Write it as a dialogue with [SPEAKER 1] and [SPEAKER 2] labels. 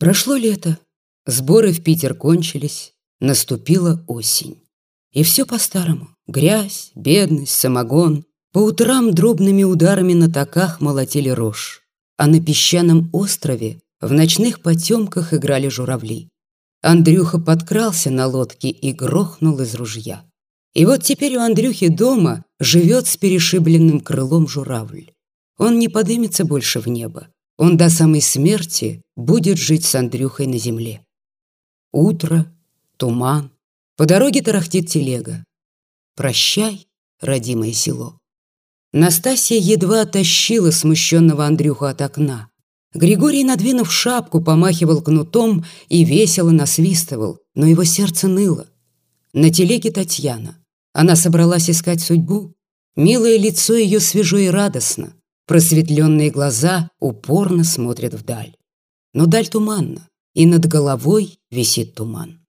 [SPEAKER 1] Прошло лето, сборы в Питер кончились, наступила осень. И все по-старому. Грязь, бедность, самогон. По утрам дробными ударами на таках молотили рожь. А на песчаном острове в ночных потемках играли журавли. Андрюха подкрался на лодке и грохнул из ружья. И вот теперь у Андрюхи дома живет с перешибленным крылом журавль. Он не подымется больше в небо. Он до самой смерти будет жить с Андрюхой на земле. Утро, туман, по дороге тарахтит телега. Прощай, родимое село. Настасья едва оттащила смущенного Андрюху от окна. Григорий, надвинув шапку, помахивал кнутом и весело насвистывал, но его сердце ныло. На телеге Татьяна. Она собралась искать судьбу. Милое лицо ее свежо и радостно. Просветленные глаза упорно смотрят вдаль. Но даль туманна, и над головой висит туман.